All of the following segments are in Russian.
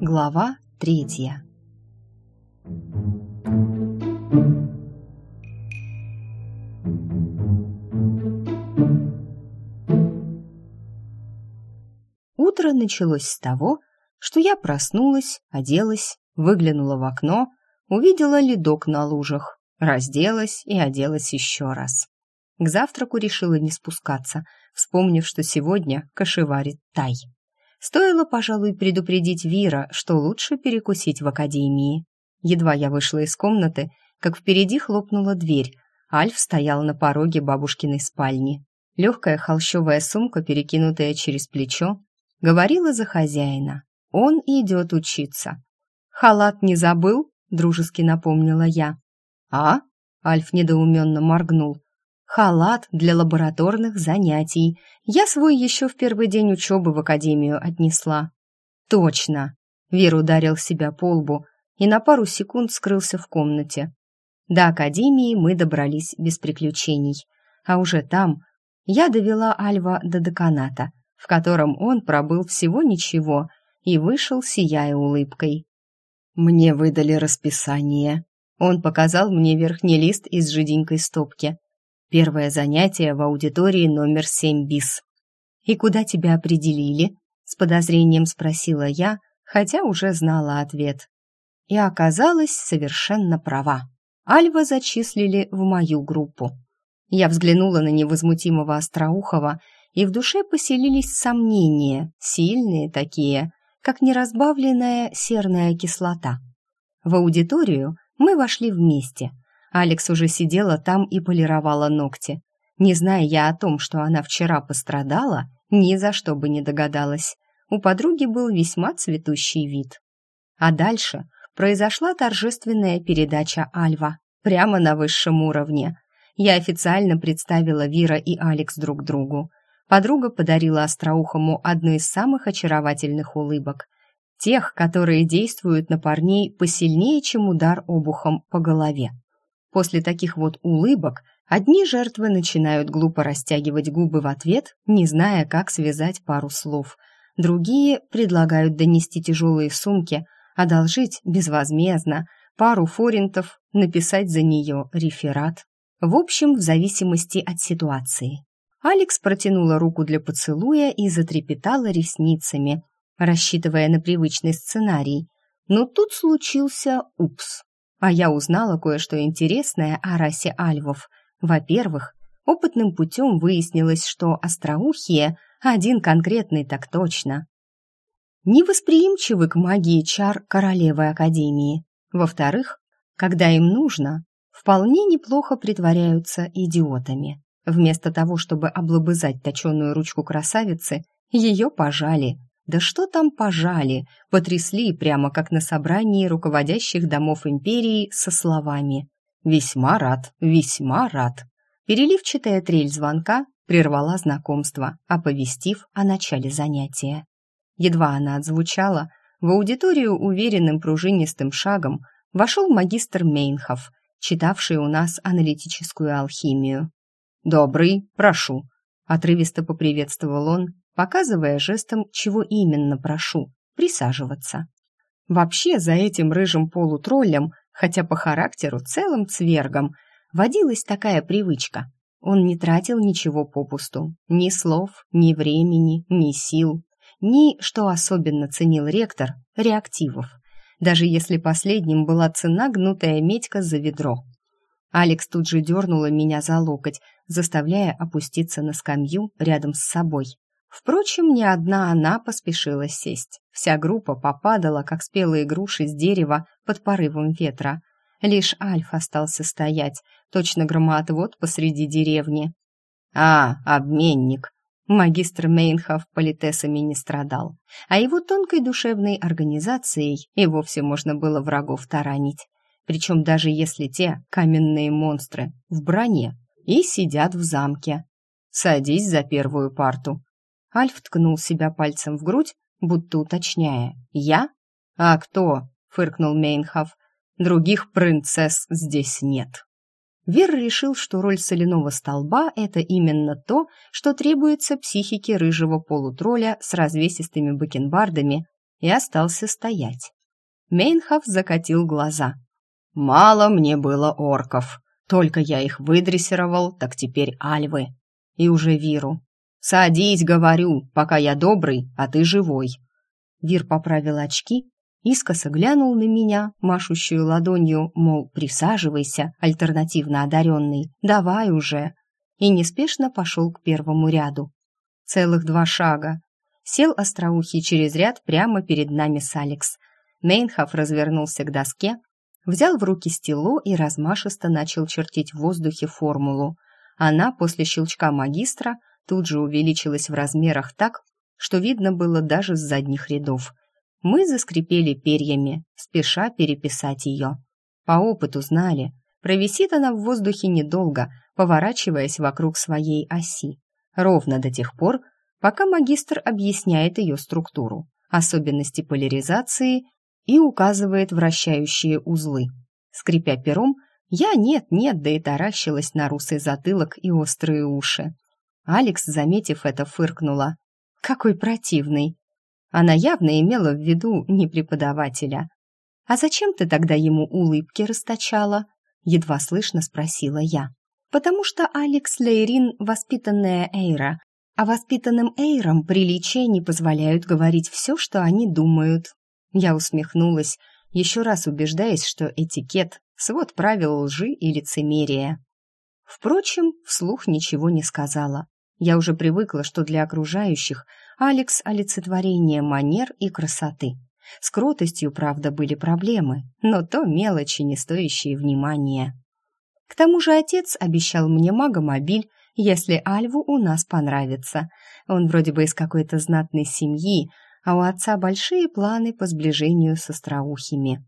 Глава третья Утро началось с того, что я проснулась, оделась, выглянула в окно, увидела ледок на лужах, разделась и оделась еще раз. К завтраку решила не спускаться, вспомнив, что сегодня кошеварит Тай. Стоило, пожалуй, предупредить Вира, что лучше перекусить в академии. Едва я вышла из комнаты, как впереди хлопнула дверь. Альф стоял на пороге бабушкиной спальни. Легкая холщовая сумка, перекинутая через плечо, говорила за хозяина. Он идет учиться. «Халат не забыл?» — дружески напомнила я. «А?» — Альф недоуменно моргнул. «Халат для лабораторных занятий. Я свой еще в первый день учебы в академию отнесла». «Точно!» — Вер ударил себя по лбу и на пару секунд скрылся в комнате. До академии мы добрались без приключений, а уже там я довела Альва до деканата, в котором он пробыл всего ничего и вышел, сияя улыбкой. Мне выдали расписание. Он показал мне верхний лист из жиденькой стопки. Первое занятие в аудитории номер 7 БИС. «И куда тебя определили?» — с подозрением спросила я, хотя уже знала ответ. И оказалась совершенно права. Альва зачислили в мою группу. Я взглянула на невозмутимого Остроухова, и в душе поселились сомнения, сильные такие, как неразбавленная серная кислота. В аудиторию мы вошли вместе. Алекс уже сидела там и полировала ногти. Не зная я о том, что она вчера пострадала, ни за что бы не догадалась. У подруги был весьма цветущий вид. А дальше произошла торжественная передача Альва, прямо на высшем уровне. Я официально представила Вира и Алекс друг другу подруга подарила Остроухому одну из самых очаровательных улыбок. Тех, которые действуют на парней посильнее, чем удар обухом по голове. После таких вот улыбок одни жертвы начинают глупо растягивать губы в ответ, не зная, как связать пару слов. Другие предлагают донести тяжелые сумки, одолжить безвозмездно, пару форинтов, написать за нее реферат. В общем, в зависимости от ситуации. Алекс протянула руку для поцелуя и затрепетала ресницами, рассчитывая на привычный сценарий. Но тут случился упс. А я узнала кое-что интересное о расе альвов. Во-первых, опытным путем выяснилось, что остроухие один конкретный так точно. Невосприимчивы к магии чар королевы Академии. Во-вторых, когда им нужно, вполне неплохо притворяются идиотами. Вместо того, чтобы облобызать точеную ручку красавицы, ее пожали. Да что там пожали, потрясли прямо как на собрании руководящих домов империи со словами «Весьма рад, весьма рад». Переливчатая трель звонка прервала знакомство, оповестив о начале занятия. Едва она отзвучала, в аудиторию уверенным пружинистым шагом вошел магистр Мейнхов, читавший у нас аналитическую алхимию. «Добрый, прошу», — отрывисто поприветствовал он, показывая жестом, чего именно прошу, присаживаться. Вообще за этим рыжим полутроллем, хотя по характеру целым цвергом, водилась такая привычка. Он не тратил ничего попусту, ни слов, ни времени, ни сил, ни, что особенно ценил ректор, реактивов, даже если последним была цена гнутая медька за ведро. Алекс тут же дернула меня за локоть, заставляя опуститься на скамью рядом с собой. Впрочем, не одна она поспешила сесть. Вся группа попадала, как спелые груши с дерева под порывом ветра. Лишь Альф остался стоять, точно громоотвод посреди деревни. «А, обменник!» Магистр Мейнхов политесами не страдал, а его тонкой душевной организацией и вовсе можно было врагов таранить. Причем даже если те каменные монстры в броне и сидят в замке. Садись за первую парту. Альф ткнул себя пальцем в грудь, будто уточняя. «Я? А кто?» — фыркнул Мейнхав. «Других принцесс здесь нет». Вер решил, что роль соляного столба – это именно то, что требуется психике рыжего полутролля с развесистыми бакенбардами, и остался стоять. Мейнхаф закатил глаза. «Мало мне было орков. Только я их выдрессировал, так теперь альвы. И уже Виру. Садись, говорю, пока я добрый, а ты живой». Вир поправил очки искоса глянул на меня, машущую ладонью, мол, присаживайся, альтернативно одаренный, давай уже, и неспешно пошел к первому ряду. Целых два шага. Сел остроухий через ряд прямо перед нами с Алекс. Мейнхаф развернулся к доске, взял в руки стело и размашисто начал чертить в воздухе формулу. Она после щелчка магистра тут же увеличилась в размерах так, что видно было даже с задних рядов – мы заскрипели перьями, спеша переписать ее. По опыту знали, провисит она в воздухе недолго, поворачиваясь вокруг своей оси, ровно до тех пор, пока магистр объясняет ее структуру, особенности поляризации и указывает вращающие узлы. Скрипя пером, я нет-нет, да и таращилась на русый затылок и острые уши. Алекс, заметив это, фыркнула. «Какой противный!» Она явно имела в виду не преподавателя. «А зачем ты тогда ему улыбки расточала?» Едва слышно спросила я. «Потому что Алекс Лейрин – воспитанная Эйра, а воспитанным Эйрам приличия не позволяют говорить все, что они думают». Я усмехнулась, еще раз убеждаясь, что этикет – свод правил лжи и лицемерия. Впрочем, вслух ничего не сказала. Я уже привыкла, что для окружающих Алекс – олицетворение манер и красоты. С кротостью, правда, были проблемы, но то мелочи, не стоящие внимания. К тому же отец обещал мне магомобиль, если Альву у нас понравится. Он вроде бы из какой-то знатной семьи, а у отца большие планы по сближению с остроухими.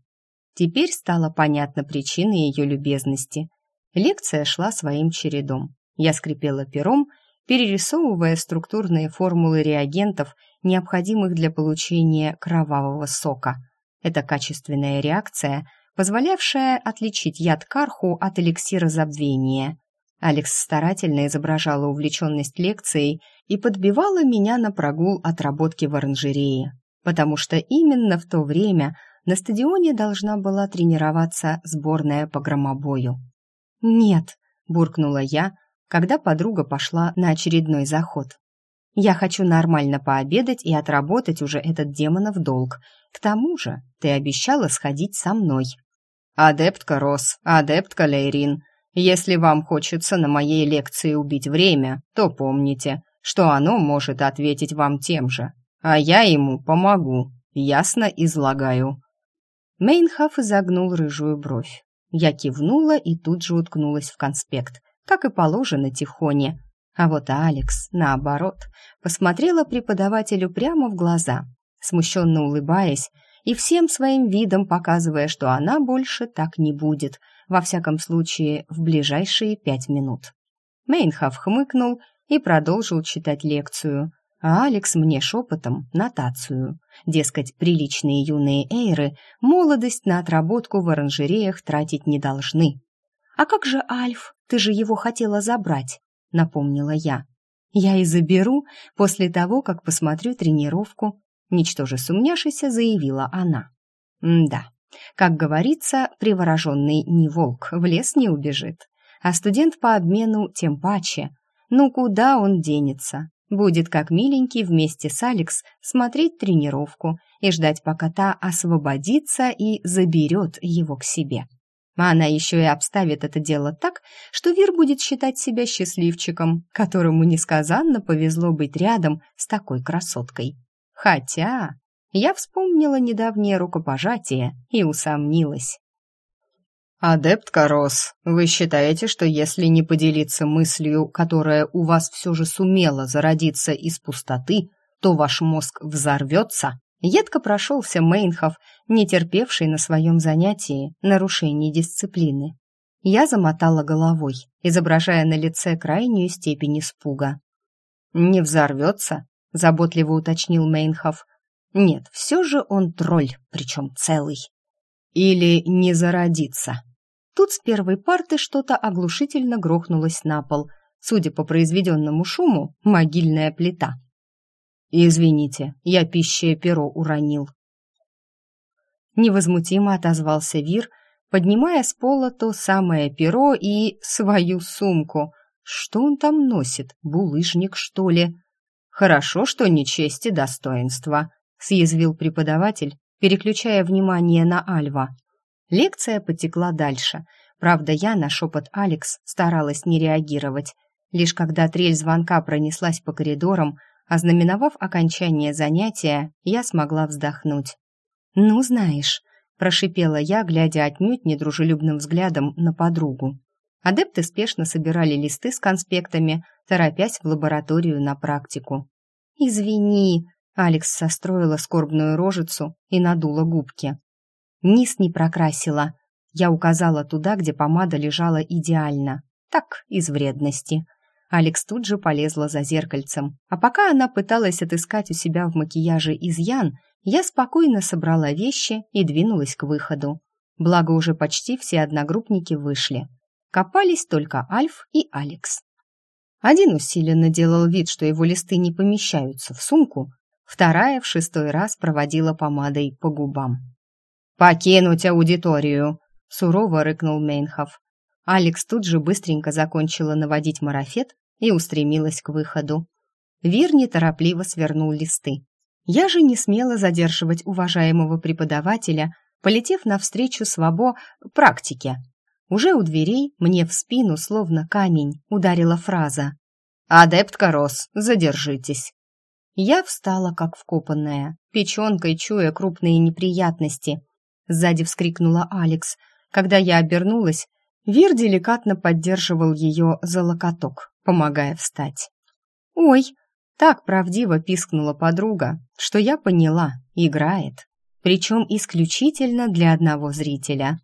Теперь стала понятна причина ее любезности. Лекция шла своим чередом. Я скрипела пером перерисовывая структурные формулы реагентов, необходимых для получения кровавого сока. Это качественная реакция, позволявшая отличить яд карху от эликсира забвения. Алекс старательно изображала увлеченность лекцией и подбивала меня на прогул отработки в оранжерее, потому что именно в то время на стадионе должна была тренироваться сборная по громобою. «Нет», — буркнула я, когда подруга пошла на очередной заход. «Я хочу нормально пообедать и отработать уже этот демонов долг. К тому же ты обещала сходить со мной». «Адептка Рос, адептка Лейрин, если вам хочется на моей лекции убить время, то помните, что оно может ответить вам тем же, а я ему помогу, ясно излагаю». Мейнхаф изогнул рыжую бровь. Я кивнула и тут же уткнулась в конспект как и положено Тихоне. А вот Алекс, наоборот, посмотрела преподавателю прямо в глаза, смущенно улыбаясь и всем своим видом показывая, что она больше так не будет, во всяком случае, в ближайшие пять минут. Мейнхав хмыкнул и продолжил читать лекцию, а Алекс мне шепотом нотацию. Дескать, приличные юные эйры молодость на отработку в оранжереях тратить не должны. «А как же Альф?» Ты же его хотела забрать», — напомнила я. «Я и заберу после того, как посмотрю тренировку», — ничтоже сумняшися заявила она. «Да, как говорится, привороженный не волк, в лес не убежит, а студент по обмену тем паче. Ну куда он денется? Будет как миленький вместе с Алекс смотреть тренировку и ждать, пока та освободится и заберет его к себе». А она еще и обставит это дело так, что Вир будет считать себя счастливчиком, которому несказанно повезло быть рядом с такой красоткой. Хотя я вспомнила недавнее рукопожатие и усомнилась. «Адепт Карос, вы считаете, что если не поделиться мыслью, которая у вас все же сумела зародиться из пустоты, то ваш мозг взорвется?» Едко прошелся Мейнхов, не терпевший на своем занятии нарушений дисциплины. Я замотала головой, изображая на лице крайнюю степень испуга. «Не взорвется?» — заботливо уточнил Мейнхов. «Нет, все же он тролль, причем целый. Или не зародится?» Тут с первой парты что-то оглушительно грохнулось на пол. Судя по произведенному шуму, могильная плита. «Извините, я пищее перо уронил». Невозмутимо отозвался Вир, поднимая с пола то самое перо и свою сумку. Что он там носит? Булыжник, что ли? Хорошо, что не честь и достоинство, съязвил преподаватель, переключая внимание на Альва. Лекция потекла дальше. Правда, я на шепот Алекс старалась не реагировать. Лишь когда трель звонка пронеслась по коридорам, ознаменовав окончание занятия, я смогла вздохнуть. «Ну, знаешь», — прошипела я, глядя отнюдь недружелюбным взглядом на подругу. Адепты спешно собирали листы с конспектами, торопясь в лабораторию на практику. «Извини», — Алекс состроила скорбную рожицу и надула губки. Низ не прокрасила. Я указала туда, где помада лежала идеально. Так, из вредности. Алекс тут же полезла за зеркальцем. А пока она пыталась отыскать у себя в макияже изъян, я спокойно собрала вещи и двинулась к выходу. Благо уже почти все одногруппники вышли. Копались только Альф и Алекс. Один усиленно делал вид, что его листы не помещаются в сумку, вторая в шестой раз проводила помадой по губам. «Покинуть аудиторию!» — сурово рыкнул Мейнхов. Алекс тут же быстренько закончила наводить марафет и устремилась к выходу. Вир неторопливо свернул листы. Я же не смела задерживать уважаемого преподавателя, полетев навстречу свобо практике. Уже у дверей мне в спину, словно камень, ударила фраза «Адепт Корос, задержитесь». Я встала, как вкопанная, печенкой чуя крупные неприятности. Сзади вскрикнула Алекс. Когда я обернулась, Вир деликатно поддерживал ее за локоток, помогая встать. «Ой!» — так правдиво пискнула подруга, что я поняла, играет. Причем исключительно для одного зрителя.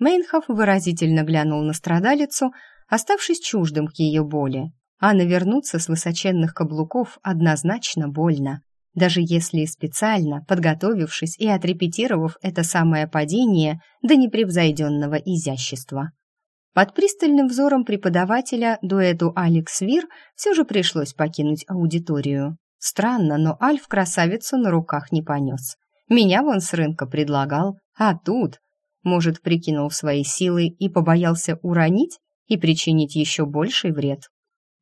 Мейнхоф выразительно глянул на страдалицу, оставшись чуждым к ее боли. А навернуться с высоченных каблуков однозначно больно. Даже если специально, подготовившись и отрепетировав это самое падение до непревзойденного изящества. Под пристальным взором преподавателя дуэту Алекс Вир все же пришлось покинуть аудиторию. Странно, но Альф красавицу на руках не понес. Меня вон с рынка предлагал, а тут... Может, прикинул свои силы и побоялся уронить и причинить еще больший вред.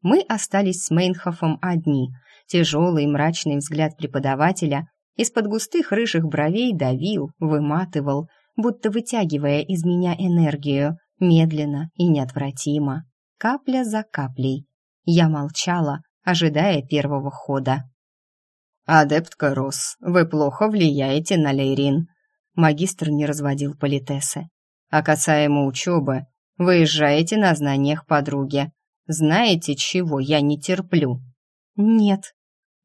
Мы остались с Мейнхофом одни. Тяжелый мрачный взгляд преподавателя из-под густых рыжих бровей давил, выматывал, будто вытягивая из меня энергию, медленно и неотвратимо, капля за каплей. Я молчала, ожидая первого хода. «Адептка Рос, вы плохо влияете на Лейрин», магистр не разводил политесы. «А касаемо учебы, выезжаете на знаниях подруги. Знаете, чего я не терплю?» «Нет».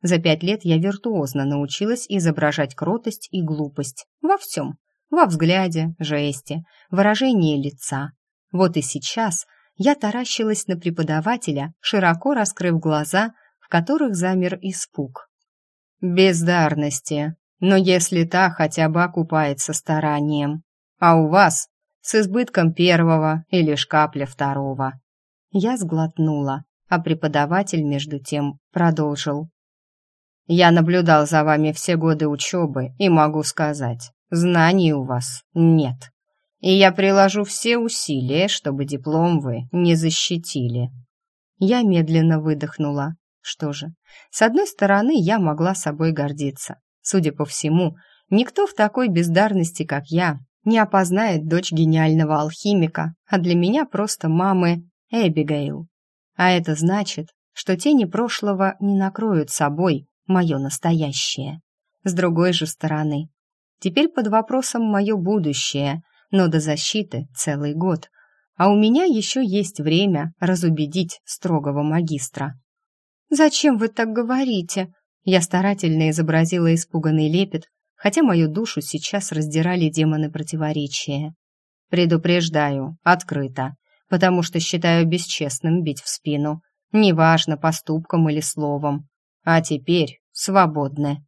За пять лет я виртуозно научилась изображать кротость и глупость. Во всем. Во взгляде, жесте, выражении лица, вот и сейчас я таращилась на преподавателя, широко раскрыв глаза, в которых замер испуг. «Бездарности, но если та хотя бы окупается старанием. А у вас с избытком первого и лишь капля второго». Я сглотнула, а преподаватель, между тем, продолжил. «Я наблюдал за вами все годы учебы и могу сказать, знаний у вас нет» и я приложу все усилия, чтобы диплом вы не защитили». Я медленно выдохнула. Что же, с одной стороны, я могла собой гордиться. Судя по всему, никто в такой бездарности, как я, не опознает дочь гениального алхимика, а для меня просто мамы Эбигейл. А это значит, что тени прошлого не накроют собой мое настоящее. С другой же стороны, теперь под вопросом мое будущее — но до защиты целый год. А у меня еще есть время разубедить строгого магистра. «Зачем вы так говорите?» Я старательно изобразила испуганный лепет, хотя мою душу сейчас раздирали демоны противоречия. «Предупреждаю, открыто, потому что считаю бесчестным бить в спину, неважно, поступком или словом. А теперь свободны».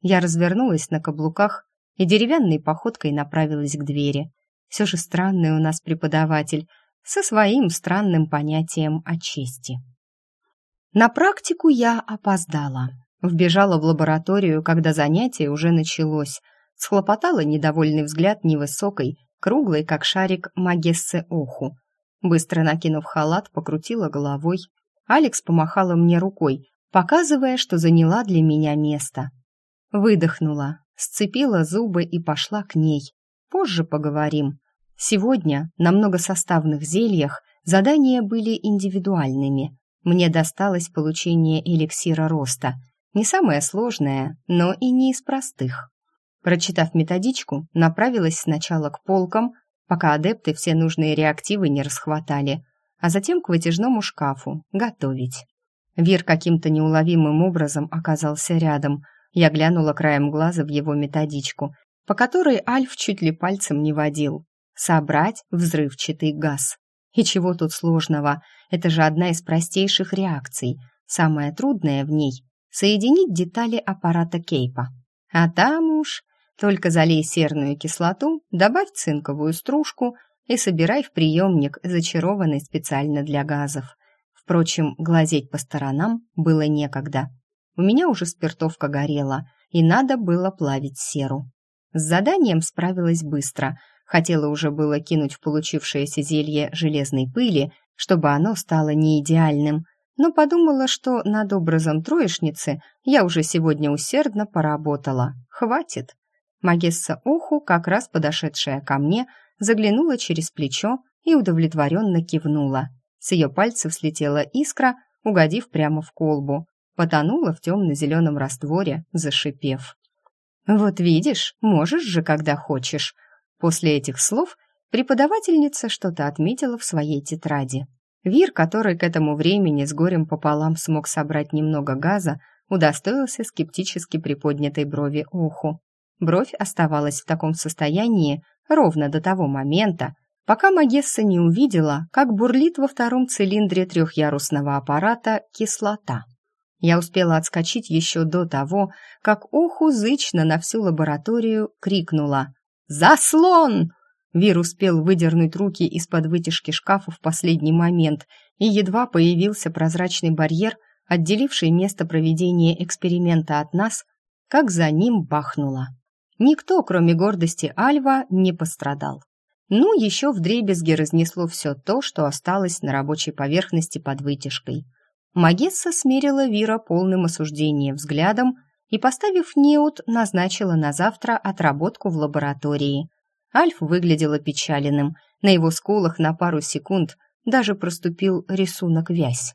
Я развернулась на каблуках и деревянной походкой направилась к двери, Все же странный у нас преподаватель со своим странным понятием о чести. На практику я опоздала. Вбежала в лабораторию, когда занятие уже началось. Схлопотала недовольный взгляд невысокой, круглой, как шарик, магессы Оху. Быстро накинув халат, покрутила головой. Алекс помахала мне рукой, показывая, что заняла для меня место. Выдохнула, сцепила зубы и пошла к ней. Позже поговорим. Сегодня на многосоставных зельях задания были индивидуальными. Мне досталось получение эликсира роста. Не самое сложное, но и не из простых. Прочитав методичку, направилась сначала к полкам, пока адепты все нужные реактивы не расхватали, а затем к вытяжному шкафу готовить. Вир каким-то неуловимым образом оказался рядом. Я глянула краем глаза в его методичку, по которой Альф чуть ли пальцем не водил. Собрать взрывчатый газ. И чего тут сложного? Это же одна из простейших реакций. Самое трудное в ней — соединить детали аппарата Кейпа. А там уж только залей серную кислоту, добавь цинковую стружку и собирай в приемник, зачарованный специально для газов. Впрочем, глазеть по сторонам было некогда. У меня уже спиртовка горела, и надо было плавить серу. С заданием справилась быстро. Хотела уже было кинуть в получившееся зелье железной пыли, чтобы оно стало не идеальным, но подумала, что над образом троечницы я уже сегодня усердно поработала. Хватит. Магесса Уху, как раз подошедшая ко мне, заглянула через плечо и удовлетворенно кивнула. С ее пальцев слетела искра, угодив прямо в колбу. Потонула в темно-зеленом растворе, зашипев. «Вот видишь, можешь же, когда хочешь». После этих слов преподавательница что-то отметила в своей тетради. Вир, который к этому времени с горем пополам смог собрать немного газа, удостоился скептически приподнятой брови уху. Бровь оставалась в таком состоянии ровно до того момента, пока Магесса не увидела, как бурлит во втором цилиндре трехъярусного аппарата кислота. Я успела отскочить еще до того, как уху зычно на всю лабораторию крикнула «Заслон!». Вир успел выдернуть руки из-под вытяжки шкафа в последний момент, и едва появился прозрачный барьер, отделивший место проведения эксперимента от нас, как за ним бахнуло. Никто, кроме гордости Альва, не пострадал. Ну, еще вдребезги разнесло все то, что осталось на рабочей поверхности под вытяжкой. Магесса смерила Вира полным осуждением взглядом и, поставив неут, назначила на завтра отработку в лаборатории. Альф выглядел опечаленным, на его скулах на пару секунд даже проступил рисунок вязь.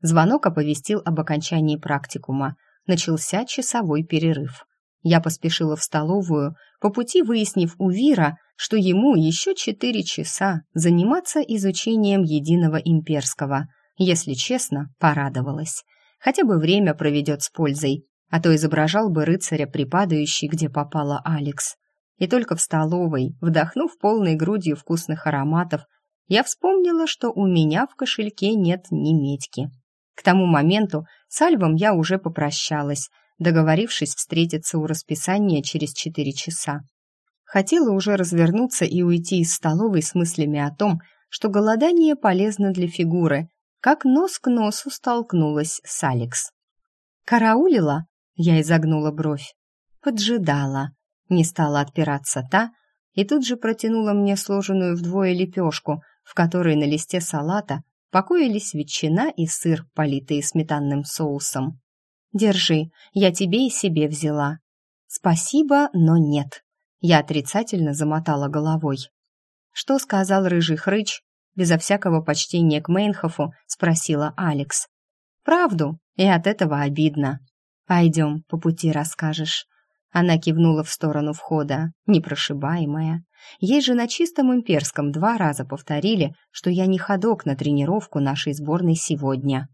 Звонок оповестил об окончании практикума. Начался часовой перерыв. Я поспешила в столовую, по пути выяснив у Вира, что ему еще четыре часа заниматься изучением единого имперского. Если честно, порадовалась. Хотя бы время проведет с пользой, а то изображал бы рыцаря, припадающий, где попала Алекс. И только в столовой, вдохнув полной грудью вкусных ароматов, я вспомнила, что у меня в кошельке нет ни медьки. К тому моменту с Альвом я уже попрощалась, договорившись встретиться у расписания через четыре часа. Хотела уже развернуться и уйти из столовой с мыслями о том, что голодание полезно для фигуры, как нос к носу столкнулась с Алекс. «Караулила?» — я изогнула бровь. «Поджидала». Не стала отпираться та, и тут же протянула мне сложенную вдвое лепешку, в которой на листе салата покоились ветчина и сыр, политые сметанным соусом. Держи, я тебе и себе взяла. Спасибо, но нет. Я отрицательно замотала головой. Что сказал рыжий хрыч? Безо всякого почтения к Мейнхофу спросила Алекс. Правду, и от этого обидно. Пойдем, по пути расскажешь. Она кивнула в сторону входа, непрошибаемая. Ей же на чистом имперском два раза повторили, что я не ходок на тренировку нашей сборной сегодня.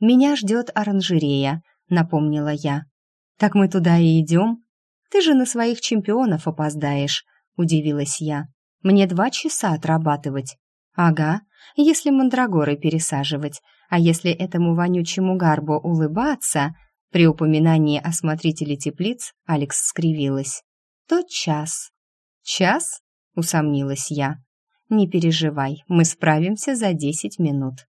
Меня ждет оранжерея, напомнила я. «Так мы туда и идем? Ты же на своих чемпионов опоздаешь», — удивилась я. «Мне два часа отрабатывать». «Ага, если мандрагоры пересаживать, а если этому вонючему гарбу улыбаться...» При упоминании о смотрителе теплиц Алекс скривилась. «То час». «Час?» — усомнилась я. «Не переживай, мы справимся за десять минут».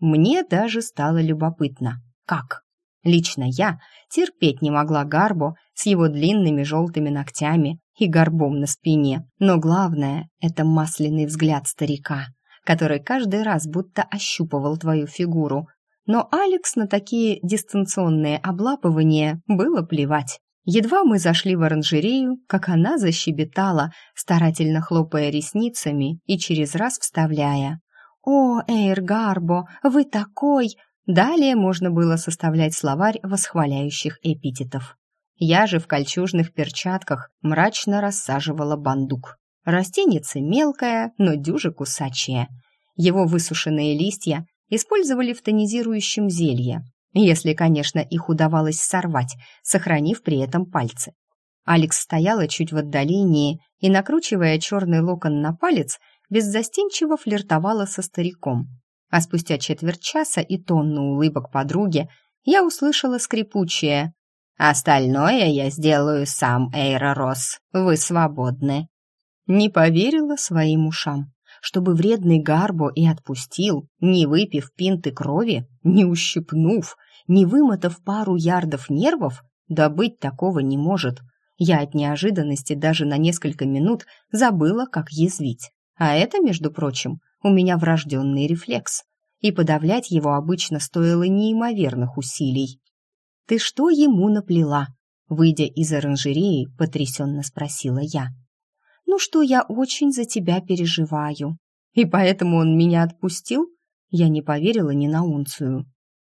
Мне даже стало любопытно. Как? Лично я терпеть не могла Гарбо с его длинными желтыми ногтями и горбом на спине. Но главное — это масляный взгляд старика, который каждый раз будто ощупывал твою фигуру. Но Алекс на такие дистанционные облапывания было плевать. Едва мы зашли в оранжерею, как она защебетала, старательно хлопая ресницами и через раз вставляя. «О, Эйр Гарбо, вы такой!» Далее можно было составлять словарь восхваляющих эпитетов. Я же в кольчужных перчатках мрачно рассаживала бандук. Растеница мелкая, но дюже кусачая. Его высушенные листья использовали в тонизирующем зелье, если, конечно, их удавалось сорвать, сохранив при этом пальцы. Алекс стояла чуть в отдалении и, накручивая черный локон на палец, беззастенчиво флиртовала со стариком. А спустя четверть часа и тонну улыбок подруги я услышала скрипучее «Остальное я сделаю сам, Эйра Росс. Вы свободны». Не поверила своим ушам чтобы вредный Гарбо и отпустил, не выпив пинты крови, не ущипнув, не вымотав пару ярдов нервов, да быть такого не может. Я от неожиданности даже на несколько минут забыла, как язвить. А это, между прочим, у меня врожденный рефлекс. И подавлять его обычно стоило неимоверных усилий. «Ты что ему наплела?» Выйдя из оранжереи, потрясенно спросила я. «Ну что, я очень за тебя переживаю». «И поэтому он меня отпустил?» Я не поверила ни на унцию.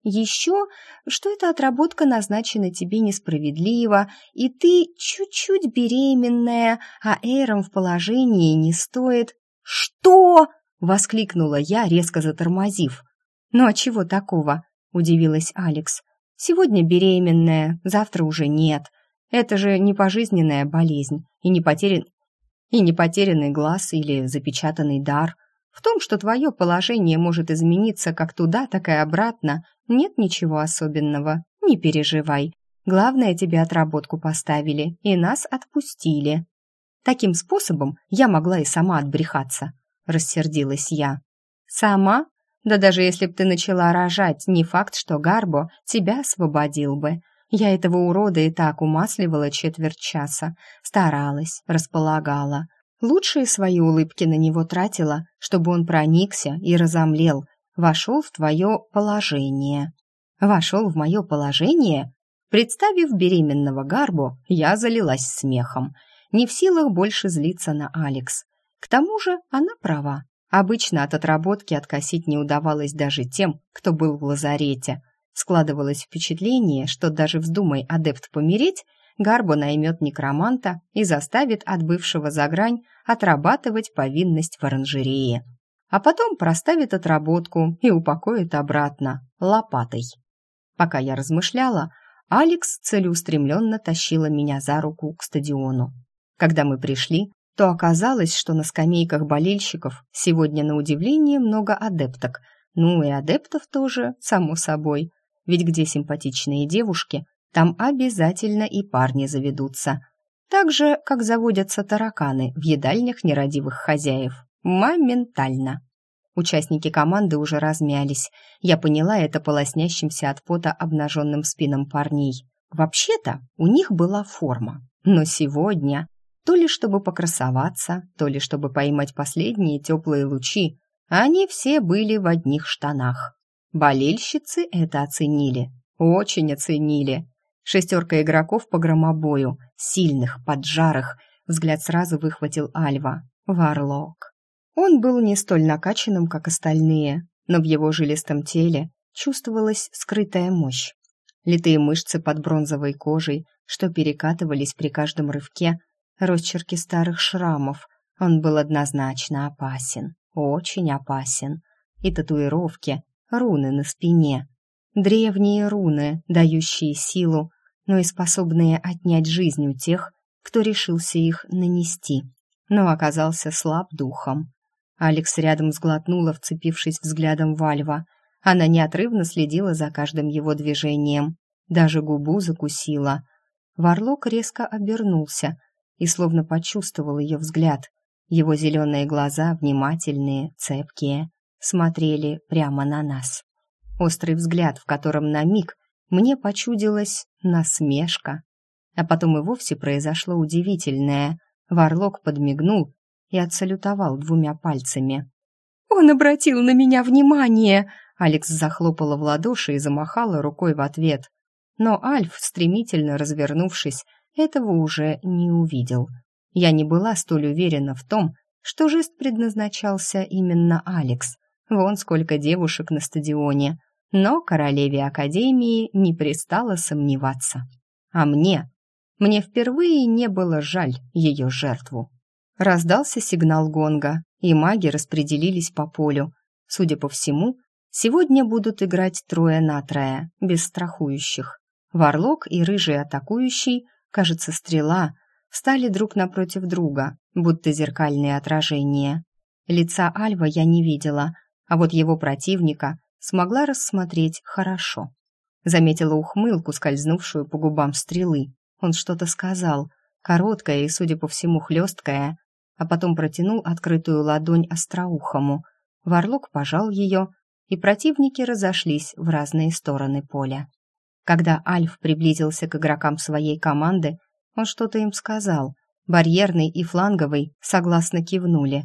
Еще, что эта отработка назначена тебе несправедливо, и ты чуть-чуть беременная, а Эйром в положении не стоит. «Что?» — воскликнула я, резко затормозив. «Ну а чего такого?» — удивилась Алекс. «Сегодня беременная, завтра уже нет. Это же не пожизненная болезнь и не, потерян... и не потерянный глаз или запечатанный дар. В том, что твое положение может измениться как туда, так и обратно, нет ничего особенного. Не переживай. Главное, тебе отработку поставили, и нас отпустили. Таким способом я могла и сама отбрехаться, рассердилась я. Сама? Да даже если б ты начала рожать, не факт, что Гарбо тебя освободил бы. Я этого урода и так умасливала четверть часа, старалась, располагала. Лучшие свои улыбки на него тратила, чтобы он проникся и разомлел, вошел в твое положение. Вошел в мое положение? Представив беременного Гарбо, я залилась смехом, не в силах больше злиться на Алекс. К тому же она права. Обычно от отработки откосить не удавалось даже тем, кто был в лазарете. Складывалось впечатление, что даже вздумай адепт помереть, Гарбо наймет некроманта и заставит отбывшего за грань отрабатывать повинность в оранжерее. А потом проставит отработку и упокоит обратно, лопатой. Пока я размышляла, Алекс целеустремленно тащила меня за руку к стадиону. Когда мы пришли, то оказалось, что на скамейках болельщиков сегодня на удивление много адепток. Ну и адептов тоже, само собой. Ведь где симпатичные девушки, там обязательно и парни заведутся. Так же, как заводятся тараканы в едальнях нерадивых хозяев. Моментально. Участники команды уже размялись. Я поняла это по лоснящимся от пота обнаженным спинам парней. Вообще-то у них была форма. Но сегодня, то ли чтобы покрасоваться, то ли чтобы поймать последние теплые лучи, они все были в одних штанах. Болельщицы это оценили. Очень оценили. Шестерка игроков по громобою, сильных, поджарых. Взгляд сразу выхватил Альва. Варлок. Он был не столь накачанным, как остальные, но в его жилистом теле чувствовалась скрытая мощь. Литые мышцы под бронзовой кожей, что перекатывались при каждом рывке, росчерки старых шрамов. Он был однозначно опасен, очень опасен. И татуировки, руны на спине. Древние руны, дающие силу, но и способные отнять жизнь у тех, кто решился их нанести, но оказался слаб духом. Алекс рядом сглотнула, вцепившись взглядом в Альва. Она неотрывно следила за каждым его движением, даже губу закусила. Варлок резко обернулся и словно почувствовал ее взгляд. Его зеленые глаза, внимательные, цепкие, смотрели прямо на нас. Острый взгляд, в котором на миг мне почудилась насмешка. А потом и вовсе произошло удивительное. Варлок подмигнул и отсалютовал двумя пальцами. «Он обратил на меня внимание!» Алекс захлопала в ладоши и замахала рукой в ответ. Но Альф, стремительно развернувшись, этого уже не увидел. Я не была столь уверена в том, что жест предназначался именно Алекс. Вон сколько девушек на стадионе. Но королеве Академии не пристало сомневаться. А мне? Мне впервые не было жаль ее жертву. Раздался сигнал гонга, и маги распределились по полю. Судя по всему, сегодня будут играть трое на трое, без страхующих. Варлок и рыжий атакующий, кажется, стрела, встали друг напротив друга, будто зеркальные отражения. Лица Альва я не видела, а вот его противника смогла рассмотреть хорошо. Заметила ухмылку, скользнувшую по губам стрелы. Он что-то сказал, короткое и, судя по всему, хлесткое, а потом протянул открытую ладонь остроухому. Варлок пожал ее, и противники разошлись в разные стороны поля. Когда Альф приблизился к игрокам своей команды, он что-то им сказал. Барьерный и фланговый согласно кивнули.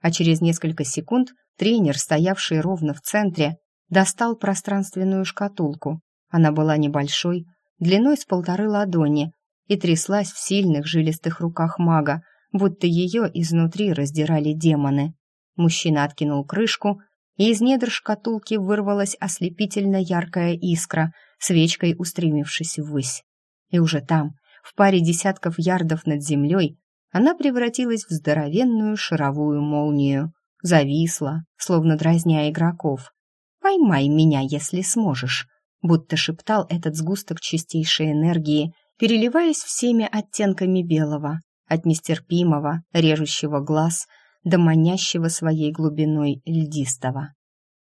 А через несколько секунд тренер, стоявший ровно в центре, достал пространственную шкатулку. Она была небольшой, длиной с полторы ладони, и тряслась в сильных жилистых руках мага, будто ее изнутри раздирали демоны. Мужчина откинул крышку, и из недр шкатулки вырвалась ослепительно яркая искра — свечкой устремившись ввысь. И уже там, в паре десятков ярдов над землей, она превратилась в здоровенную шаровую молнию. Зависла, словно дразня игроков. «Поймай меня, если сможешь», будто шептал этот сгусток чистейшей энергии, переливаясь всеми оттенками белого, от нестерпимого, режущего глаз до манящего своей глубиной льдистого.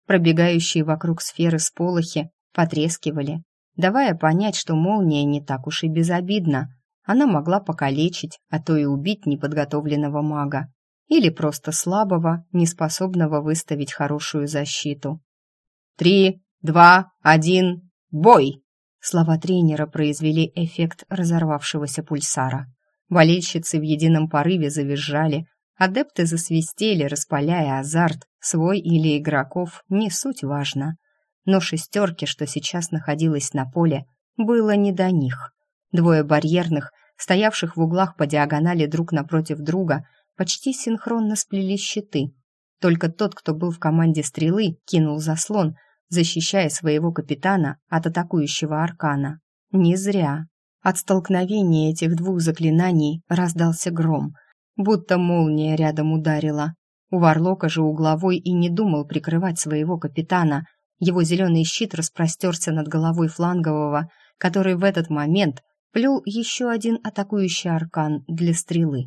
Пробегающие вокруг сферы сполохи потрескивали, давая понять, что молния не так уж и безобидна. Она могла покалечить, а то и убить неподготовленного мага. Или просто слабого, неспособного выставить хорошую защиту. «Три, два, один, бой!» Слова тренера произвели эффект разорвавшегося пульсара. Болельщицы в едином порыве завизжали, адепты засвистели, распаляя азарт, свой или игроков, не суть важно но шестерке, что сейчас находилась на поле, было не до них. Двое барьерных, стоявших в углах по диагонали друг напротив друга, почти синхронно сплели щиты. Только тот, кто был в команде стрелы, кинул заслон, защищая своего капитана от атакующего аркана. Не зря. От столкновения этих двух заклинаний раздался гром, будто молния рядом ударила. У Варлока же угловой и не думал прикрывать своего капитана — его зеленый щит распростерся над головой флангового, который в этот момент плел еще один атакующий аркан для стрелы.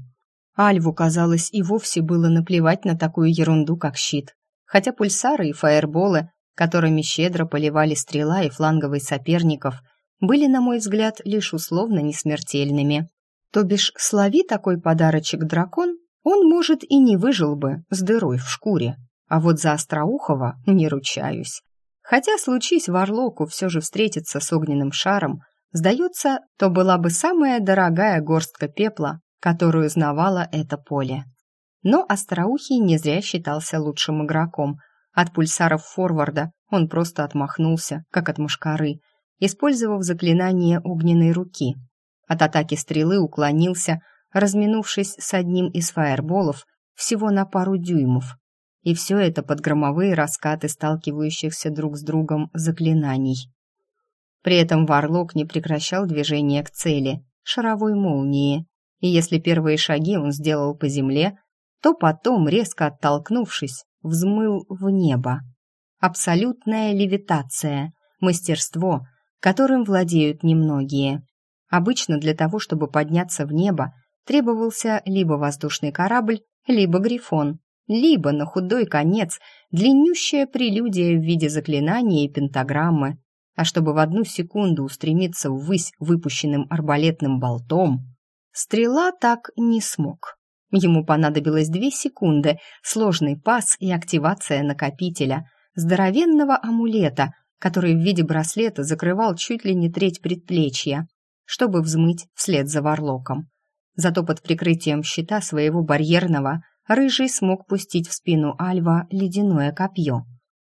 Альву, казалось, и вовсе было наплевать на такую ерунду, как щит. Хотя пульсары и фаерболы, которыми щедро поливали стрела и фланговый соперников, были, на мой взгляд, лишь условно несмертельными. То бишь, слови такой подарочек дракон, он, может, и не выжил бы с дырой в шкуре. А вот за Остроухова не ручаюсь. Хотя случись Варлоку все же встретиться с огненным шаром, сдается, то была бы самая дорогая горстка пепла, которую знавало это поле. Но Остроухий не зря считался лучшим игроком. От пульсаров форварда он просто отмахнулся, как от мушкары, использовав заклинание огненной руки. От атаки стрелы уклонился, разминувшись с одним из фаерболов всего на пару дюймов, и все это под громовые раскаты сталкивающихся друг с другом заклинаний. При этом Варлок не прекращал движение к цели, шаровой молнии, и если первые шаги он сделал по земле, то потом, резко оттолкнувшись, взмыл в небо. Абсолютная левитация, мастерство, которым владеют немногие. Обычно для того, чтобы подняться в небо, требовался либо воздушный корабль, либо грифон, либо на худой конец длиннющая прелюдия в виде заклинания и пентаграммы, а чтобы в одну секунду устремиться ввысь выпущенным арбалетным болтом, стрела так не смог. Ему понадобилось две секунды, сложный пас и активация накопителя, здоровенного амулета, который в виде браслета закрывал чуть ли не треть предплечья, чтобы взмыть вслед за варлоком. Зато под прикрытием щита своего барьерного Рыжий смог пустить в спину Альва ледяное копье.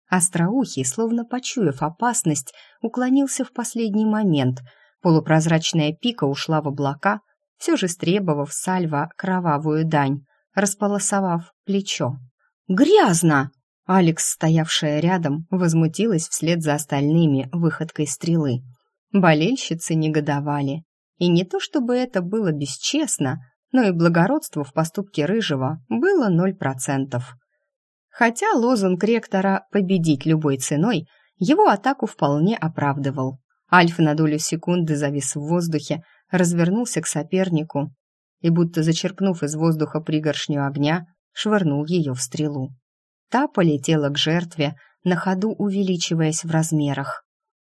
Остроухий, словно почуяв опасность, уклонился в последний момент. Полупрозрачная пика ушла в облака, все же стребовав с Альва кровавую дань, располосовав плечо. «Грязно!» Алекс, стоявшая рядом, возмутилась вслед за остальными выходкой стрелы. Болельщицы негодовали. И не то чтобы это было бесчестно, но и благородство в поступке Рыжего было ноль процентов. Хотя лозунг ректора «победить любой ценой» его атаку вполне оправдывал. Альф на долю секунды завис в воздухе, развернулся к сопернику и, будто зачерпнув из воздуха пригоршню огня, швырнул ее в стрелу. Та полетела к жертве, на ходу увеличиваясь в размерах.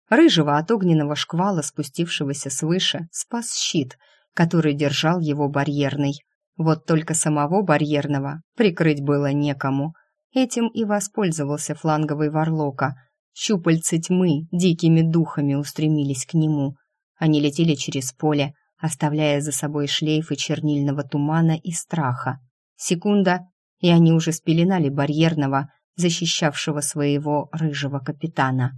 Рыжего от огненного шквала, спустившегося свыше, спас щит, который держал его барьерный. Вот только самого барьерного прикрыть было некому. Этим и воспользовался фланговый варлока. Щупальцы тьмы дикими духами устремились к нему. Они летели через поле, оставляя за собой шлейфы чернильного тумана и страха. Секунда, и они уже спеленали барьерного, защищавшего своего рыжего капитана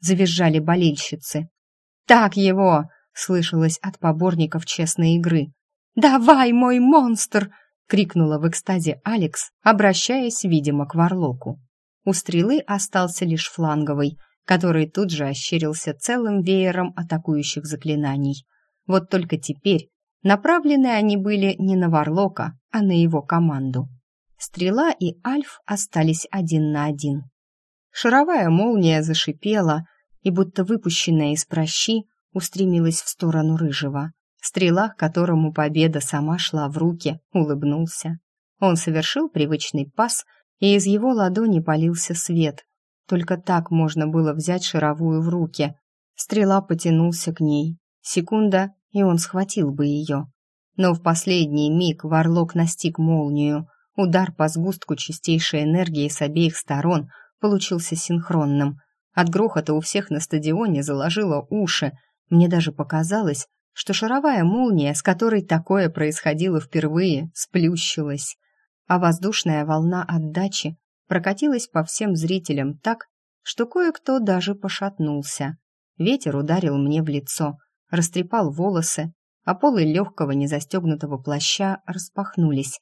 завизжали болельщицы. «Так его!» — слышалось от поборников честной игры. «Давай, мой монстр!» — крикнула в экстазе Алекс, обращаясь, видимо, к Варлоку. У стрелы остался лишь фланговый, который тут же ощерился целым веером атакующих заклинаний. Вот только теперь направлены они были не на Варлока, а на его команду. Стрела и Альф остались один на один. Шаровая молния зашипела и, будто выпущенная из прощи, устремилась в сторону рыжего. Стрела, которому победа сама шла в руки, улыбнулся. Он совершил привычный пас, и из его ладони полился свет. Только так можно было взять шаровую в руки. Стрела потянулся к ней. Секунда, и он схватил бы ее. Но в последний миг Варлок настиг молнию. Удар по сгустку чистейшей энергии с обеих сторон — получился синхронным. От грохота у всех на стадионе заложило уши. Мне даже показалось, что шаровая молния, с которой такое происходило впервые, сплющилась, а воздушная волна отдачи прокатилась по всем зрителям так, что кое-кто даже пошатнулся. Ветер ударил мне в лицо, растрепал волосы, а полы легкого незастегнутого плаща распахнулись,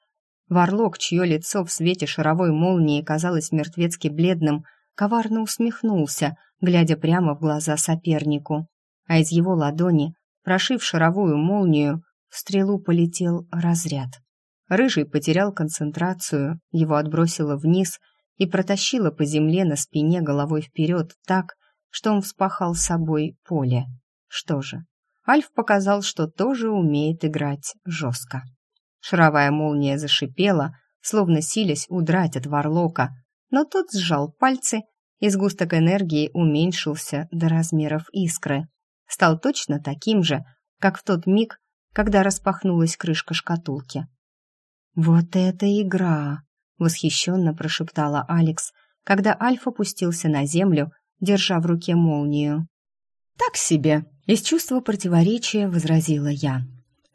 Варлок, чье лицо в свете шаровой молнии казалось мертвецки бледным, коварно усмехнулся, глядя прямо в глаза сопернику. А из его ладони, прошив шаровую молнию, в стрелу полетел разряд. Рыжий потерял концентрацию, его отбросило вниз и протащило по земле на спине головой вперед так, что он вспахал собой поле. Что же, Альф показал, что тоже умеет играть жестко. Шаровая молния зашипела, словно силясь удрать от Варлока, но тот сжал пальцы, и сгусток энергии уменьшился до размеров искры. Стал точно таким же, как в тот миг, когда распахнулась крышка шкатулки. «Вот это игра!» — восхищенно прошептала Алекс, когда Альф опустился на землю, держа в руке молнию. «Так себе!» — из чувства противоречия возразила я.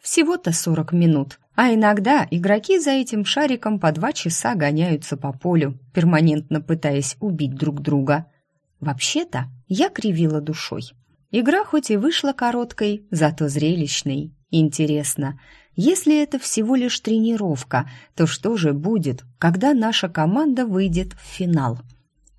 «Всего-то сорок минут, а иногда игроки за этим шариком по два часа гоняются по полю, перманентно пытаясь убить друг друга. Вообще-то я кривила душой. Игра хоть и вышла короткой, зато зрелищной. Интересно, если это всего лишь тренировка, то что же будет, когда наша команда выйдет в финал?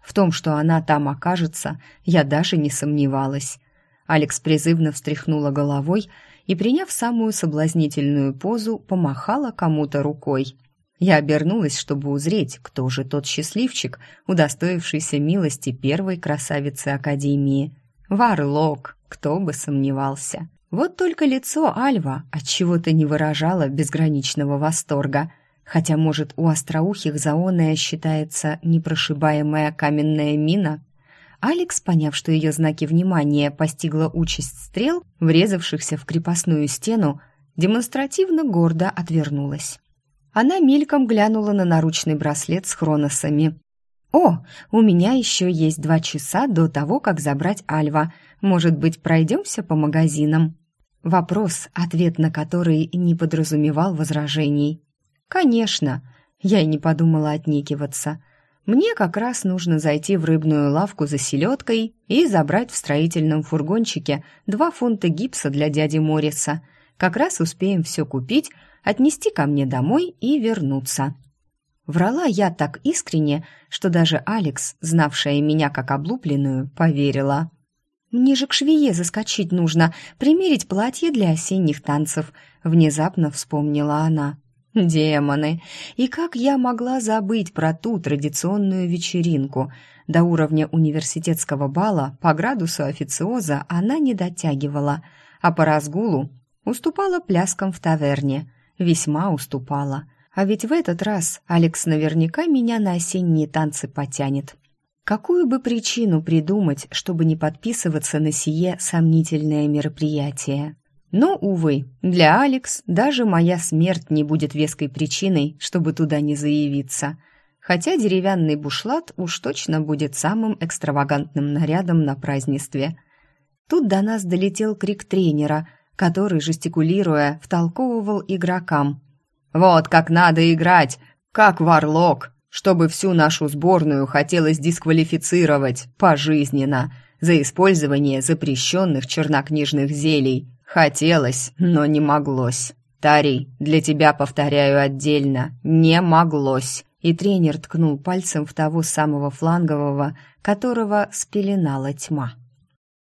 В том, что она там окажется, я даже не сомневалась. Алекс призывно встряхнула головой и, приняв самую соблазнительную позу, помахала кому-то рукой. Я обернулась, чтобы узреть, кто же тот счастливчик, удостоившийся милости первой красавицы Академии. Варлок, кто бы сомневался. Вот только лицо Альва от чего то не выражало безграничного восторга, хотя, может, у остроухих заоная считается непрошибаемая каменная мина. Алекс, поняв, что ее знаки внимания постигла участь стрел, врезавшихся в крепостную стену, демонстративно гордо отвернулась. Она мельком глянула на наручный браслет с хроносами. «О, у меня еще есть два часа до того, как забрать Альва. Может быть, пройдемся по магазинам?» Вопрос, ответ на который не подразумевал возражений. «Конечно!» Я и не подумала отнекиваться. «Мне как раз нужно зайти в рыбную лавку за селедкой и забрать в строительном фургончике два фунта гипса для дяди Мориса. Как раз успеем все купить, отнести ко мне домой и вернуться». Врала я так искренне, что даже Алекс, знавшая меня как облупленную, поверила. «Мне же к швее заскочить нужно, примерить платье для осенних танцев», — внезапно вспомнила она. «Демоны! И как я могла забыть про ту традиционную вечеринку? До уровня университетского бала по градусу официоза она не дотягивала, а по разгулу уступала пляскам в таверне. Весьма уступала. А ведь в этот раз Алекс наверняка меня на осенние танцы потянет. Какую бы причину придумать, чтобы не подписываться на сие сомнительное мероприятие? Но, увы, для Алекс даже моя смерть не будет веской причиной, чтобы туда не заявиться. Хотя деревянный бушлат уж точно будет самым экстравагантным нарядом на празднестве. Тут до нас долетел крик тренера, который, жестикулируя, втолковывал игрокам. «Вот как надо играть! Как варлок! Чтобы всю нашу сборную хотелось дисквалифицировать пожизненно за использование запрещенных чернокнижных зелий. Хотелось, но не моглось. Тарий, для тебя повторяю отдельно, не моглось. И тренер ткнул пальцем в того самого флангового, которого спеленала тьма.